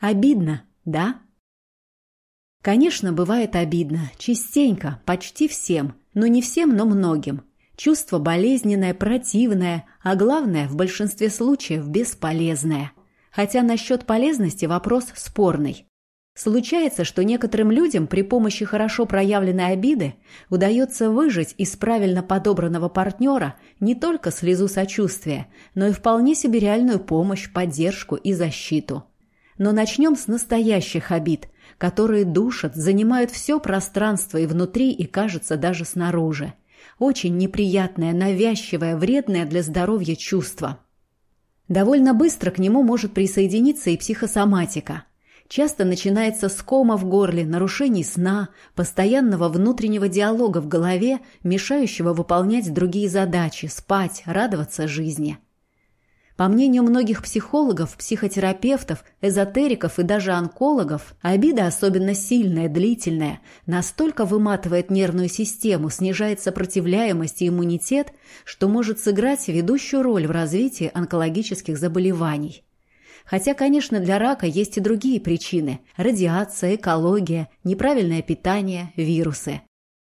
Обидно, да? Конечно, бывает обидно. Частенько, почти всем. Но не всем, но многим. Чувство болезненное, противное, а главное, в большинстве случаев, бесполезное. Хотя насчет полезности вопрос спорный. Случается, что некоторым людям при помощи хорошо проявленной обиды удается выжить из правильно подобранного партнера не только слезу сочувствия, но и вполне себе реальную помощь, поддержку и защиту. Но начнем с настоящих обид, которые душат, занимают все пространство и внутри, и, кажется, даже снаружи. Очень неприятное, навязчивое, вредное для здоровья чувство. Довольно быстро к нему может присоединиться и психосоматика – часто начинается с кома в горле, нарушений сна, постоянного внутреннего диалога в голове, мешающего выполнять другие задачи, спать, радоваться жизни. По мнению многих психологов, психотерапевтов, эзотериков и даже онкологов, обида особенно сильная, длительная, настолько выматывает нервную систему, снижает сопротивляемость и иммунитет, что может сыграть ведущую роль в развитии онкологических заболеваний. Хотя, конечно, для рака есть и другие причины – радиация, экология, неправильное питание, вирусы.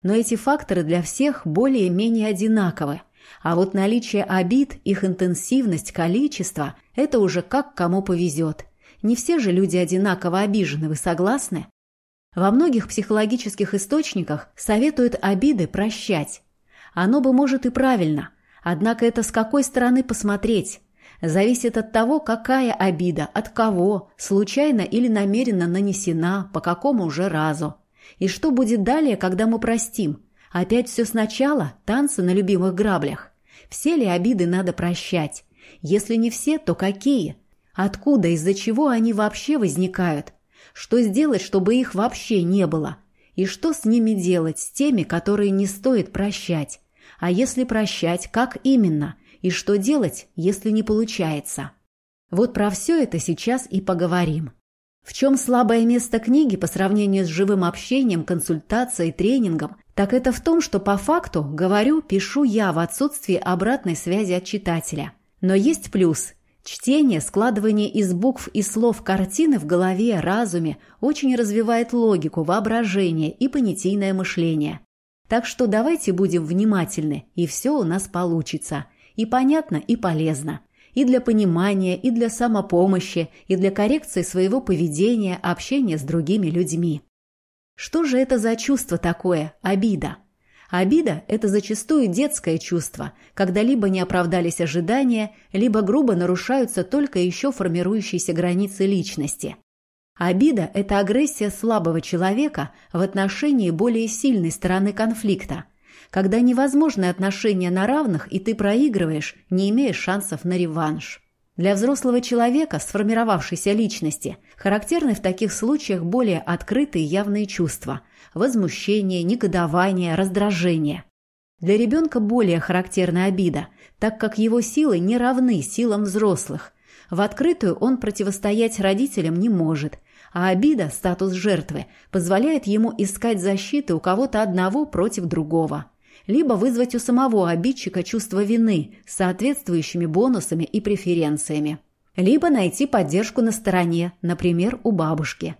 Но эти факторы для всех более-менее одинаковы. А вот наличие обид, их интенсивность, количество – это уже как кому повезет. Не все же люди одинаково обижены, вы согласны? Во многих психологических источниках советуют обиды прощать. Оно бы может и правильно, однако это с какой стороны посмотреть? зависит от того, какая обида, от кого, случайно или намеренно нанесена, по какому уже разу. И что будет далее, когда мы простим? Опять все сначала, танцы на любимых граблях. Все ли обиды надо прощать? Если не все, то какие? Откуда, из-за чего они вообще возникают? Что сделать, чтобы их вообще не было? И что с ними делать, с теми, которые не стоит прощать? А если прощать, как именно – и что делать, если не получается. Вот про все это сейчас и поговорим. В чем слабое место книги по сравнению с живым общением, консультацией, тренингом, так это в том, что по факту говорю, пишу я в отсутствии обратной связи от читателя. Но есть плюс. Чтение, складывание из букв и слов картины в голове, разуме очень развивает логику, воображение и понятийное мышление. Так что давайте будем внимательны, и все у нас получится – и понятно, и полезно. И для понимания, и для самопомощи, и для коррекции своего поведения, общения с другими людьми. Что же это за чувство такое? Обида. Обида – это зачастую детское чувство, когда либо не оправдались ожидания, либо грубо нарушаются только еще формирующиеся границы личности. Обида – это агрессия слабого человека в отношении более сильной стороны конфликта – когда невозможны отношения на равных, и ты проигрываешь, не имея шансов на реванш. Для взрослого человека, сформировавшейся личности, характерны в таких случаях более открытые явные чувства – возмущение, негодование, раздражение. Для ребенка более характерна обида, так как его силы не равны силам взрослых. В открытую он противостоять родителям не может, а обида, статус жертвы, позволяет ему искать защиты у кого-то одного против другого либо вызвать у самого обидчика чувство вины с соответствующими бонусами и преференциями, либо найти поддержку на стороне, например, у бабушки.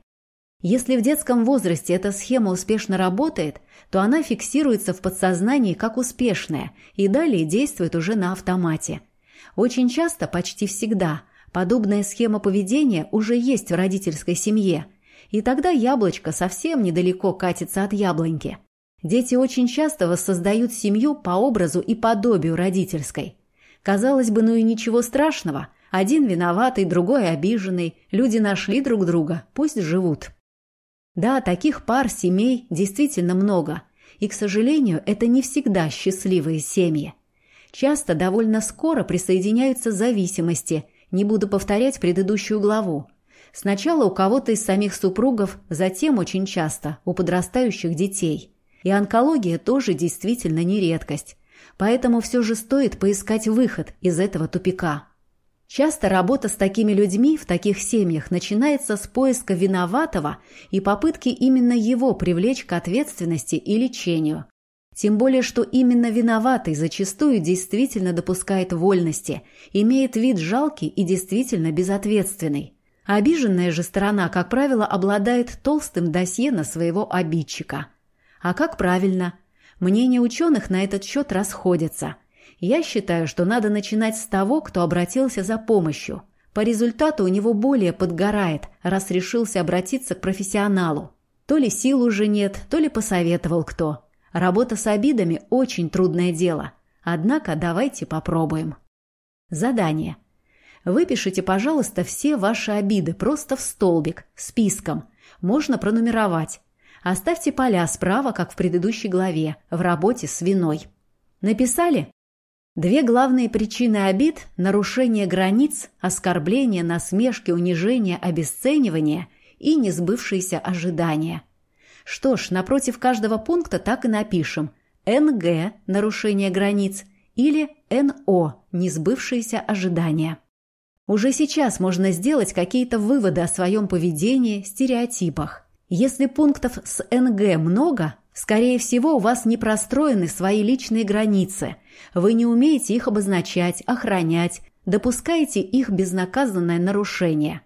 Если в детском возрасте эта схема успешно работает, то она фиксируется в подсознании как успешная и далее действует уже на автомате. Очень часто, почти всегда, подобная схема поведения уже есть в родительской семье, и тогда яблочко совсем недалеко катится от яблоньки – Дети очень часто воссоздают семью по образу и подобию родительской. Казалось бы, ну и ничего страшного. Один виноватый, другой обиженный. Люди нашли друг друга, пусть живут. Да, таких пар, семей действительно много. И, к сожалению, это не всегда счастливые семьи. Часто довольно скоро присоединяются зависимости. Не буду повторять предыдущую главу. Сначала у кого-то из самих супругов, затем очень часто у подрастающих детей – и онкология тоже действительно не редкость. Поэтому все же стоит поискать выход из этого тупика. Часто работа с такими людьми в таких семьях начинается с поиска виноватого и попытки именно его привлечь к ответственности и лечению. Тем более, что именно виноватый зачастую действительно допускает вольности, имеет вид жалкий и действительно безответственный. Обиженная же сторона, как правило, обладает толстым досье на своего обидчика. А как правильно? Мнения ученых на этот счет расходятся. Я считаю, что надо начинать с того, кто обратился за помощью. По результату у него более подгорает, раз решился обратиться к профессионалу. То ли сил уже нет, то ли посоветовал кто. Работа с обидами – очень трудное дело. Однако давайте попробуем. Задание. Выпишите, пожалуйста, все ваши обиды просто в столбик, списком. Можно пронумеровать. Оставьте поля справа, как в предыдущей главе, в работе с виной. Написали? Две главные причины обид – нарушение границ, оскорбление, насмешки, унижение, обесценивание и несбывшиеся ожидания. Что ж, напротив каждого пункта так и напишем «НГ» – нарушение границ или «НО» – несбывшиеся ожидания. Уже сейчас можно сделать какие-то выводы о своем поведении, стереотипах. Если пунктов с НГ много, скорее всего, у вас не простроены свои личные границы. Вы не умеете их обозначать, охранять, допускаете их безнаказанное нарушение.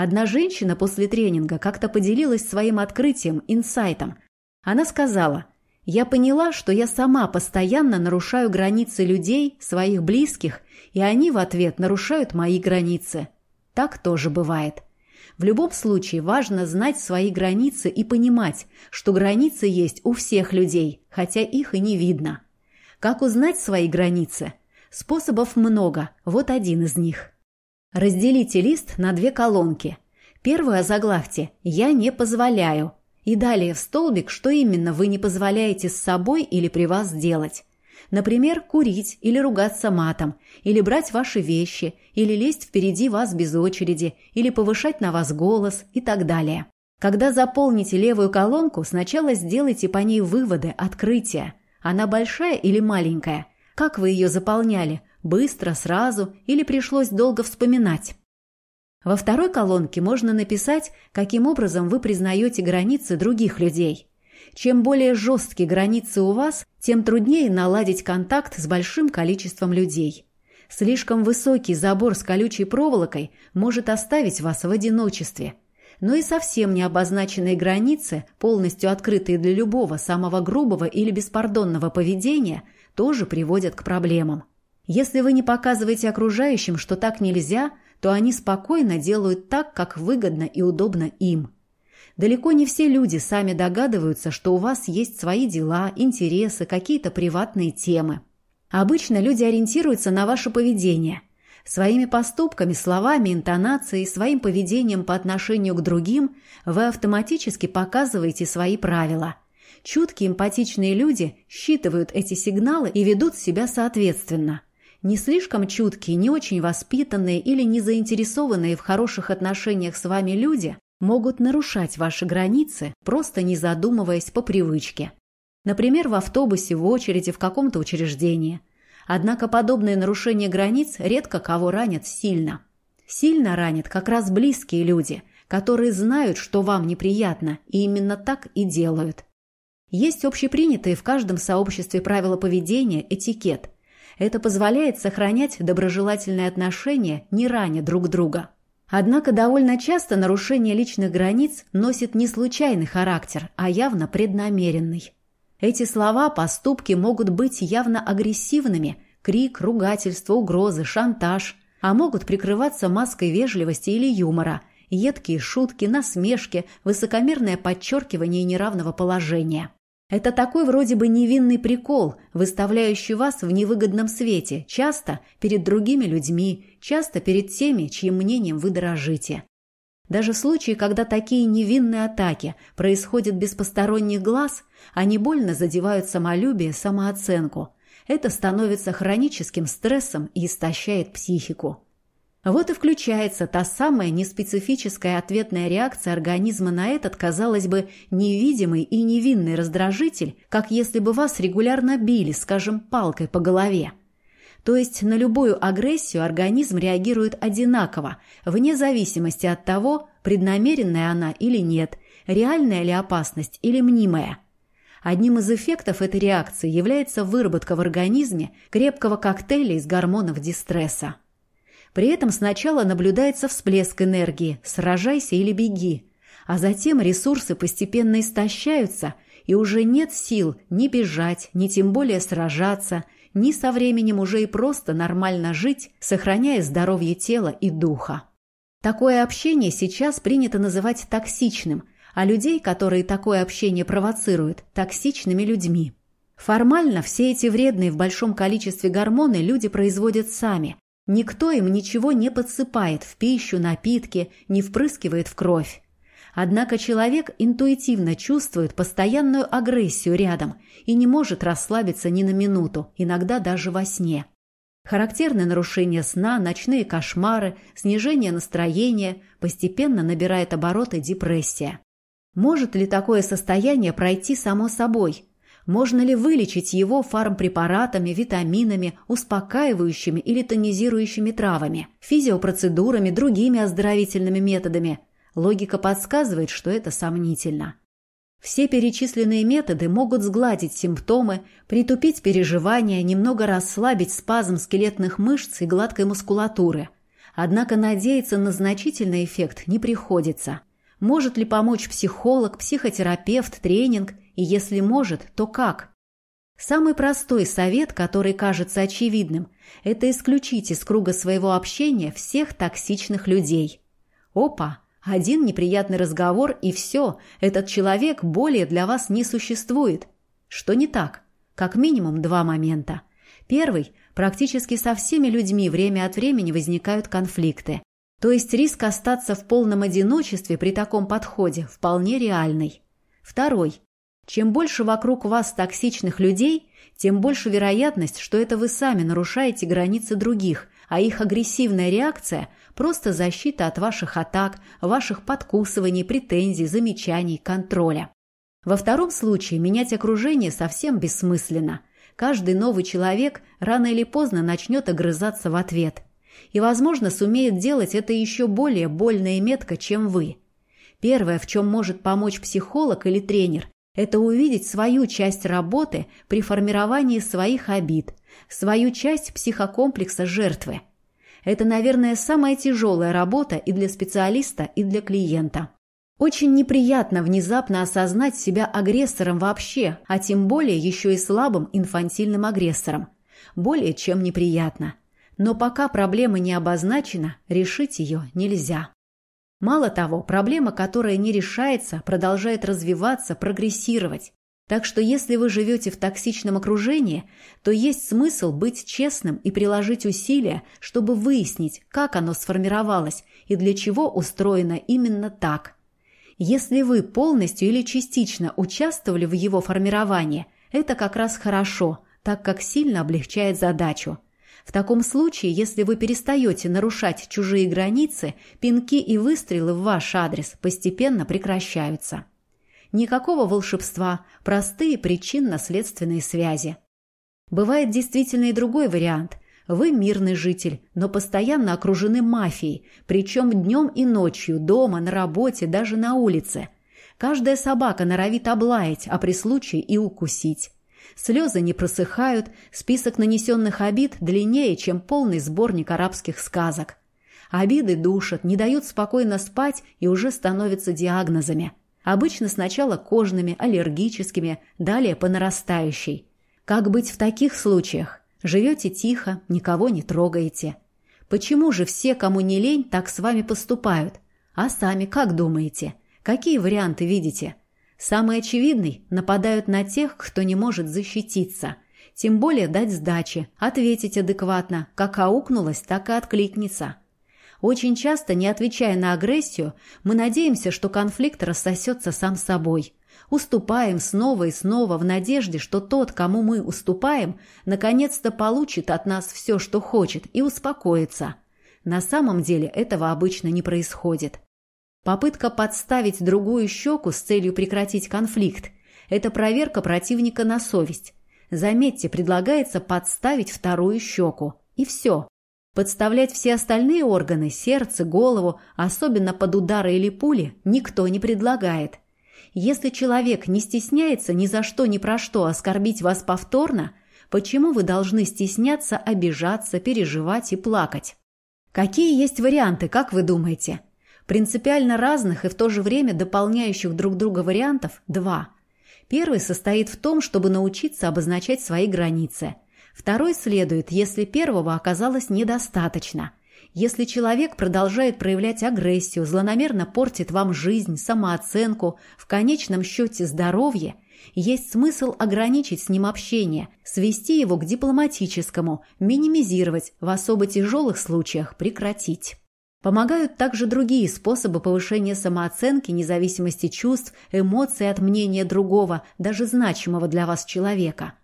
Одна женщина после тренинга как-то поделилась своим открытием, инсайтом. Она сказала, «Я поняла, что я сама постоянно нарушаю границы людей, своих близких и они в ответ нарушают мои границы. Так тоже бывает. В любом случае важно знать свои границы и понимать, что границы есть у всех людей, хотя их и не видно. Как узнать свои границы? Способов много, вот один из них. Разделите лист на две колонки. Первую озаглавьте «Я не позволяю» и далее в столбик, что именно вы не позволяете с собой или при вас делать. Например, курить или ругаться матом, или брать ваши вещи, или лезть впереди вас без очереди, или повышать на вас голос и так далее. Когда заполните левую колонку, сначала сделайте по ней выводы, открытия. Она большая или маленькая? Как вы ее заполняли? Быстро, сразу или пришлось долго вспоминать? Во второй колонке можно написать, каким образом вы признаете границы других людей. Чем более жесткие границы у вас, тем труднее наладить контакт с большим количеством людей. Слишком высокий забор с колючей проволокой может оставить вас в одиночестве. Но и совсем не обозначенные границы, полностью открытые для любого самого грубого или беспардонного поведения, тоже приводят к проблемам. Если вы не показываете окружающим, что так нельзя, то они спокойно делают так, как выгодно и удобно им – Далеко не все люди сами догадываются, что у вас есть свои дела, интересы, какие-то приватные темы. Обычно люди ориентируются на ваше поведение. Своими поступками, словами, интонацией, своим поведением по отношению к другим вы автоматически показываете свои правила. Чуткие, эмпатичные люди считывают эти сигналы и ведут себя соответственно. Не слишком чуткие, не очень воспитанные или не заинтересованные в хороших отношениях с вами люди могут нарушать ваши границы, просто не задумываясь по привычке. Например, в автобусе, в очереди, в каком-то учреждении. Однако подобные нарушения границ редко кого ранят сильно. Сильно ранят как раз близкие люди, которые знают, что вам неприятно, и именно так и делают. Есть общепринятые в каждом сообществе правила поведения, этикет. Это позволяет сохранять доброжелательные отношения, не раня друг друга. Однако довольно часто нарушение личных границ носит не случайный характер, а явно преднамеренный. Эти слова, поступки могут быть явно агрессивными – крик, ругательство, угрозы, шантаж – а могут прикрываться маской вежливости или юмора, едкие шутки, насмешки, высокомерное подчеркивание неравного положения – это такой вроде бы невинный прикол, выставляющий вас в невыгодном свете, часто перед другими людьми, часто перед теми, чьим мнением вы дорожите. Даже в случае, когда такие невинные атаки происходят без посторонних глаз, они больно задевают самолюбие, самооценку. Это становится хроническим стрессом и истощает психику. Вот и включается та самая неспецифическая ответная реакция организма на этот, казалось бы, невидимый и невинный раздражитель, как если бы вас регулярно били, скажем, палкой по голове. То есть на любую агрессию организм реагирует одинаково, вне зависимости от того, преднамеренная она или нет, реальная ли опасность или мнимая. Одним из эффектов этой реакции является выработка в организме крепкого коктейля из гормонов дистресса. При этом сначала наблюдается всплеск энергии «сражайся или беги», а затем ресурсы постепенно истощаются, и уже нет сил ни бежать, ни тем более сражаться, ни со временем уже и просто нормально жить, сохраняя здоровье тела и духа. Такое общение сейчас принято называть токсичным, а людей, которые такое общение провоцируют, токсичными людьми. Формально все эти вредные в большом количестве гормоны люди производят сами. Никто им ничего не подсыпает в пищу, напитки, не впрыскивает в кровь. Однако человек интуитивно чувствует постоянную агрессию рядом и не может расслабиться ни на минуту, иногда даже во сне. Характерные нарушения сна, ночные кошмары, снижение настроения, постепенно набирает обороты депрессия. Может ли такое состояние пройти само собой? Можно ли вылечить его фармпрепаратами, витаминами, успокаивающими или тонизирующими травами, физиопроцедурами, другими оздоровительными методами? Логика подсказывает, что это сомнительно. Все перечисленные методы могут сгладить симптомы, притупить переживания, немного расслабить спазм скелетных мышц и гладкой мускулатуры. Однако надеяться на значительный эффект не приходится. Может ли помочь психолог, психотерапевт, тренинг – и если может, то как? Самый простой совет, который кажется очевидным, это исключить из круга своего общения всех токсичных людей. Опа! Один неприятный разговор, и все, этот человек более для вас не существует. Что не так? Как минимум два момента. Первый – практически со всеми людьми время от времени возникают конфликты. То есть риск остаться в полном одиночестве при таком подходе вполне реальный. Второй чем больше вокруг вас токсичных людей, тем больше вероятность, что это вы сами нарушаете границы других, а их агрессивная реакция – просто защита от ваших атак, ваших подкусываний, претензий, замечаний, контроля. Во втором случае менять окружение совсем бессмысленно. Каждый новый человек рано или поздно начнет огрызаться в ответ. И, возможно, сумеет делать это еще более больно и метко, чем вы. Первое, в чем может помочь психолог или тренер, это увидеть свою часть работы при формировании своих обид, свою часть психокомплекса жертвы. Это, наверное, самая тяжелая работа и для специалиста, и для клиента. Очень неприятно внезапно осознать себя агрессором вообще, а тем более еще и слабым инфантильным агрессором. Более чем неприятно. Но пока проблема не обозначена, решить ее нельзя. Мало того, проблема, которая не решается, продолжает развиваться, прогрессировать. Так что если вы живете в токсичном окружении, то есть смысл быть честным и приложить усилия, чтобы выяснить, как оно сформировалось и для чего устроено именно так. Если вы полностью или частично участвовали в его формировании, это как раз хорошо, так как сильно облегчает задачу – в таком случае, если вы перестаете нарушать чужие границы, пинки и выстрелы в ваш адрес постепенно прекращаются. Никакого волшебства, простые причинно-следственные связи. Бывает действительно и другой вариант. Вы мирный житель, но постоянно окружены мафией, причем днем и ночью, дома, на работе, даже на улице. Каждая собака норовит облаять, а при случае и укусить. Слезы не просыхают, список нанесенных обид длиннее, чем полный сборник арабских сказок. Обиды душат, не дают спокойно спать и уже становятся диагнозами. Обычно сначала кожными, аллергическими, далее по нарастающей. Как быть в таких случаях? Живете тихо, никого не трогаете. Почему же все, кому не лень, так с вами поступают? А сами как думаете? Какие варианты видите? Самый очевидный – нападают на тех, кто не может защититься. Тем более дать сдачи, ответить адекватно, как аукнулось, так и откликнется. Очень часто, не отвечая на агрессию, мы надеемся, что конфликт рассосется сам собой. Уступаем снова и снова в надежде, что тот, кому мы уступаем, наконец-то получит от нас все, что хочет, и успокоится. На самом деле этого обычно не происходит. Попытка подставить другую щеку с целью прекратить конфликт – это проверка противника на совесть. Заметьте, предлагается подставить вторую щеку. И все. Подставлять все остальные органы – сердце, голову, особенно под удары или пули – никто не предлагает. Если человек не стесняется ни за что ни про что оскорбить вас повторно, почему вы должны стесняться, обижаться, переживать и плакать? Какие есть варианты, как вы думаете? Принципиально разных и в то же время дополняющих друг друга вариантов два. Первый состоит в том, чтобы научиться обозначать свои границы. Второй следует, если первого оказалось недостаточно. Если человек продолжает проявлять агрессию, злонамерно портит вам жизнь, самооценку, в конечном счете здоровье – есть смысл ограничить с ним общение, свести его к дипломатическому, минимизировать, в особо тяжелых случаях прекратить. Помогают также другие способы повышения самооценки, независимости чувств, эмоций от мнения другого, даже значимого для вас человека.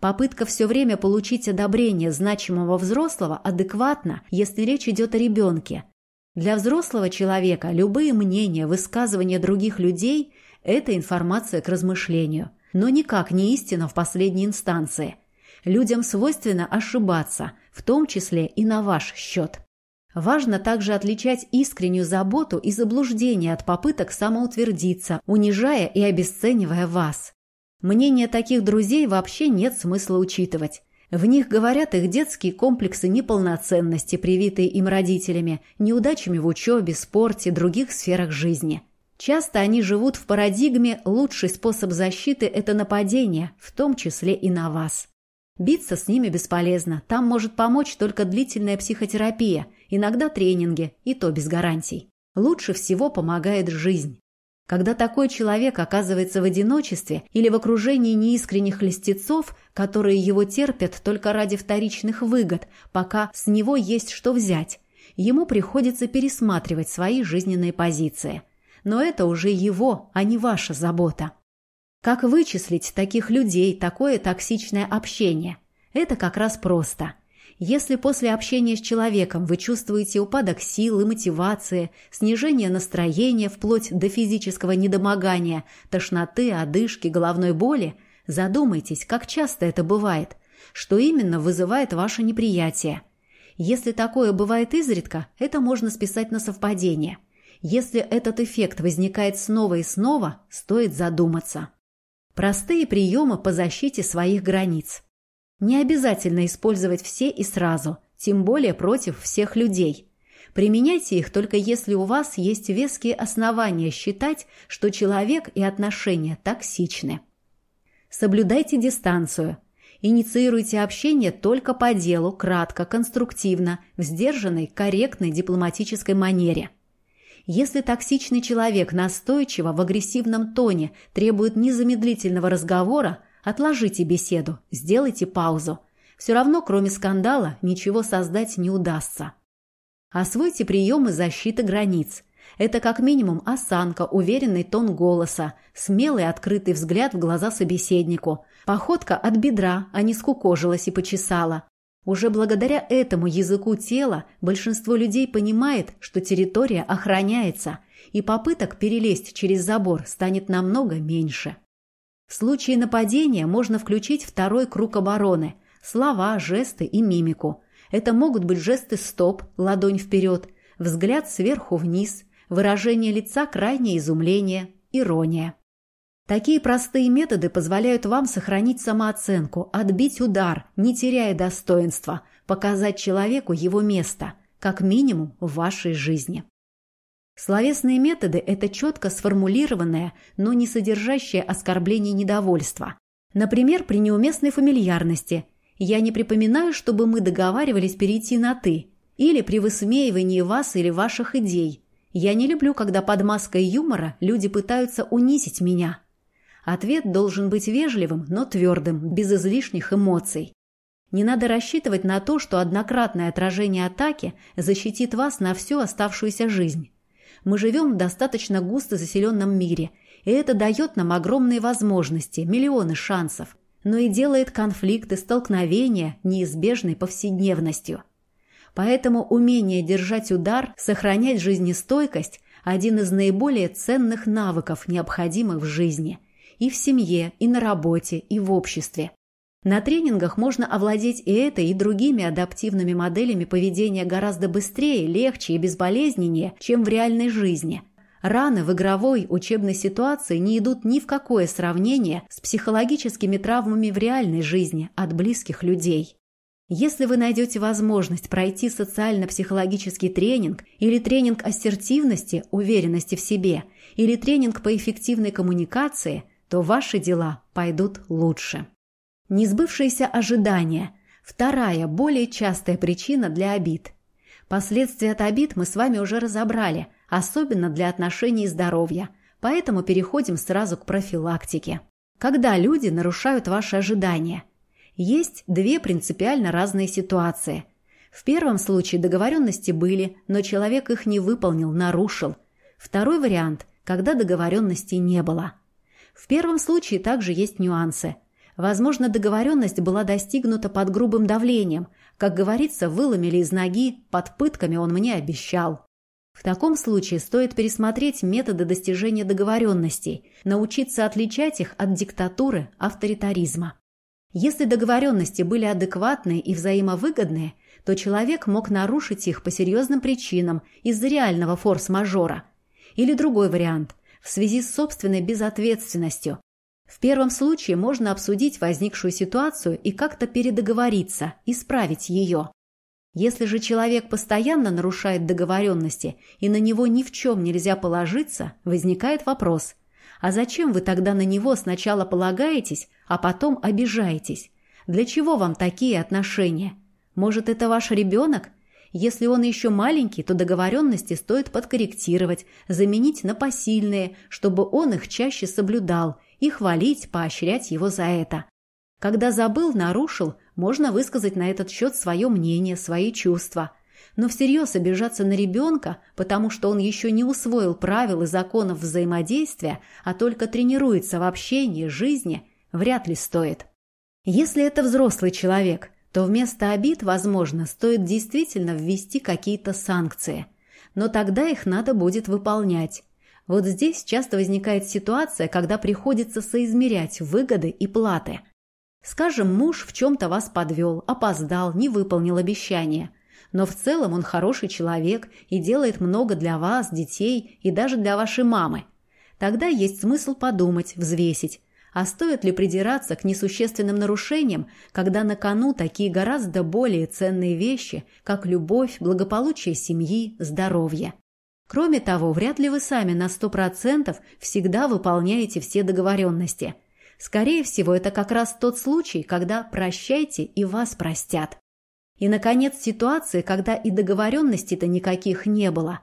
Попытка все время получить одобрение значимого взрослого адекватно, если речь идет о ребенке. Для взрослого человека любые мнения, высказывания других людей это информация к размышлению, но никак не истина в последней инстанции. Людям свойственно ошибаться, в том числе и на ваш счет. Важно также отличать искреннюю заботу и заблуждение от попыток самоутвердиться, унижая и обесценивая вас. Мнение таких друзей вообще нет смысла учитывать. В них говорят их детские комплексы неполноценности, привитые им родителями, неудачами в учебе, спорте, других сферах жизни – Часто они живут в парадигме «лучший способ защиты – это нападение, в том числе и на вас». Биться с ними бесполезно, там может помочь только длительная психотерапия, иногда тренинги, и то без гарантий. Лучше всего помогает жизнь. Когда такой человек оказывается в одиночестве или в окружении неискренних льстецов, которые его терпят только ради вторичных выгод, пока с него есть что взять, ему приходится пересматривать свои жизненные позиции – но это уже его, а не ваша забота. Как вычислить таких людей, такое токсичное общение? Это как раз просто. Если после общения с человеком вы чувствуете упадок сил и мотивации, снижение настроения вплоть до физического недомогания, тошноты, одышки, головной боли, задумайтесь, как часто это бывает, что именно вызывает ваше неприятие. Если такое бывает изредка, это можно списать на совпадение – если этот эффект возникает снова и снова, стоит задуматься. Простые приемы по защите своих границ. Не обязательно использовать все и сразу, тем более против всех людей. Применяйте их только если у вас есть веские основания считать, что человек и отношения токсичны. Соблюдайте дистанцию. Инициируйте общение только по делу, кратко, конструктивно, в сдержанной, корректной дипломатической манере – если токсичный человек настойчиво в агрессивном тоне требует незамедлительного разговора, отложите беседу, сделайте паузу. Все равно, кроме скандала, ничего создать не удастся. Освойте приемы защиты границ. Это как минимум осанка, уверенный тон голоса, смелый открытый взгляд в глаза собеседнику, походка от бедра, а не скукожилась и почесала, уже благодаря этому языку тела большинство людей понимает, что территория охраняется, и попыток перелезть через забор станет намного меньше. В случае нападения можно включить второй круг обороны – слова, жесты и мимику. Это могут быть жесты «стоп», ладонь вперед, взгляд сверху вниз, выражение лица крайнее изумление, ирония. Такие простые методы позволяют вам сохранить самооценку, отбить удар, не теряя достоинства, показать человеку его место, как минимум в вашей жизни. Словесные методы – это четко сформулированное, но не содержащее оскорблений недовольства. Например, при неуместной фамильярности «я не припоминаю, чтобы мы договаривались перейти на «ты» или при высмеивании вас или ваших идей. Я не люблю, когда под маской юмора люди пытаются унизить меня». Ответ должен быть вежливым, но твердым, без излишних эмоций. Не надо рассчитывать на то, что однократное отражение атаки защитит вас на всю оставшуюся жизнь. Мы живем в достаточно густо заселенном мире, и это дает нам огромные возможности, миллионы шансов, но и делает конфликты, столкновения неизбежной повседневностью. Поэтому умение держать удар, сохранять жизнестойкость – один из наиболее ценных навыков, необходимых в жизни – и в семье, и на работе, и в обществе. На тренингах можно овладеть и этой, и другими адаптивными моделями поведения гораздо быстрее, легче и безболезненнее, чем в реальной жизни. Раны в игровой учебной ситуации не идут ни в какое сравнение с психологическими травмами в реальной жизни от близких людей. Если вы найдете возможность пройти социально-психологический тренинг или тренинг ассертивности, уверенности в себе, или тренинг по эффективной коммуникации, то ваши дела пойдут лучше. Несбывшиеся ожидания – вторая, более частая причина для обид. Последствия от обид мы с вами уже разобрали, особенно для отношений и здоровья, поэтому переходим сразу к профилактике. Когда люди нарушают ваши ожидания – есть две принципиально разные ситуации. В первом случае договоренности были, но человек их не выполнил, нарушил. Второй вариант – когда договоренности не было. В первом случае также есть нюансы. Возможно, договоренность была достигнута под грубым давлением. Как говорится, выломили из ноги, под пытками он мне обещал. В таком случае стоит пересмотреть методы достижения договоренностей, научиться отличать их от диктатуры, авторитаризма. Если договоренности были адекватные и взаимовыгодные, то человек мог нарушить их по серьезным причинам из-за реального форс-мажора. Или другой вариант – в связи с собственной безответственностью. В первом случае можно обсудить возникшую ситуацию и как-то передоговориться, исправить ее. Если же человек постоянно нарушает договоренности и на него ни в чем нельзя положиться, возникает вопрос – а зачем вы тогда на него сначала полагаетесь, а потом обижаетесь? Для чего вам такие отношения? Может, это ваш ребенок? Если он еще маленький, то договоренности стоит подкорректировать, заменить на посильные, чтобы он их чаще соблюдал, и хвалить, поощрять его за это. Когда забыл, нарушил, можно высказать на этот счет свое мнение, свои чувства – но всерьез обижаться на ребенка, потому что он еще не усвоил правил и законов взаимодействия, а только тренируется в общении, жизни, вряд ли стоит. Если это взрослый человек, то вместо обид, возможно, стоит действительно ввести какие-то санкции. Но тогда их надо будет выполнять. Вот здесь часто возникает ситуация, когда приходится соизмерять выгоды и платы. Скажем, муж в чем-то вас подвел, опоздал, не выполнил обещание но в целом он хороший человек и делает много для вас, детей и даже для вашей мамы. Тогда есть смысл подумать, взвесить, а стоит ли придираться к несущественным нарушениям, когда на кону такие гораздо более ценные вещи, как любовь, благополучие семьи, здоровье. Кроме того, вряд ли вы сами на 100% всегда выполняете все договоренности. Скорее всего, это как раз тот случай, когда прощайте и вас простят. И, наконец, ситуации, когда и договоренностей-то никаких не было.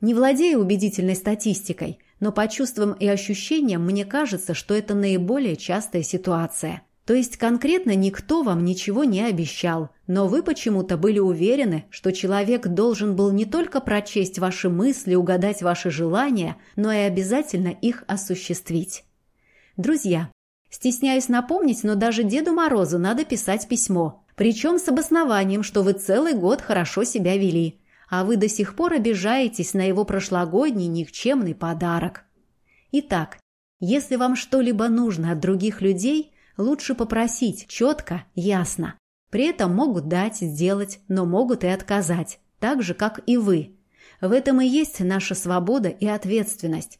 Не владея убедительной статистикой, но по чувствам и ощущениям мне кажется, что это наиболее частая ситуация. То есть конкретно никто вам ничего не обещал, но вы почему-то были уверены, что человек должен был не только прочесть ваши мысли, угадать ваши желания, но и обязательно их осуществить. Друзья, стесняюсь напомнить, но даже Деду Морозу надо писать письмо – причем с обоснованием, что вы целый год хорошо себя вели, а вы до сих пор обижаетесь на его прошлогодний никчемный подарок. Итак, если вам что-либо нужно от других людей, лучше попросить четко, ясно. При этом могут дать, сделать, но могут и отказать, так же, как и вы. В этом и есть наша свобода и ответственность.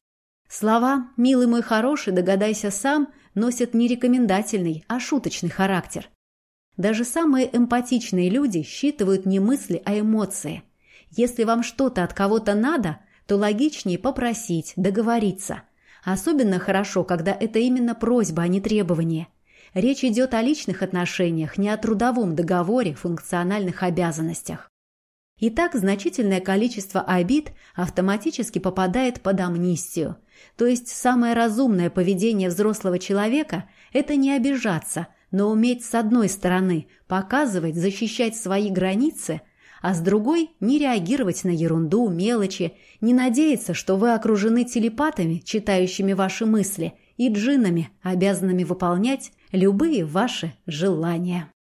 Слова «милый мой хороший, догадайся сам» носят не рекомендательный, а шуточный характер. Даже самые эмпатичные люди считывают не мысли, а эмоции. Если вам что-то от кого-то надо, то логичнее попросить, договориться. Особенно хорошо, когда это именно просьба, а не требование. Речь идет о личных отношениях, не о трудовом договоре, функциональных обязанностях. Итак, значительное количество обид автоматически попадает под амнистию. То есть самое разумное поведение взрослого человека – это не обижаться, но уметь с одной стороны показывать, защищать свои границы, а с другой не реагировать на ерунду, мелочи, не надеяться, что вы окружены телепатами, читающими ваши мысли, и джинами, обязанными выполнять любые ваши желания.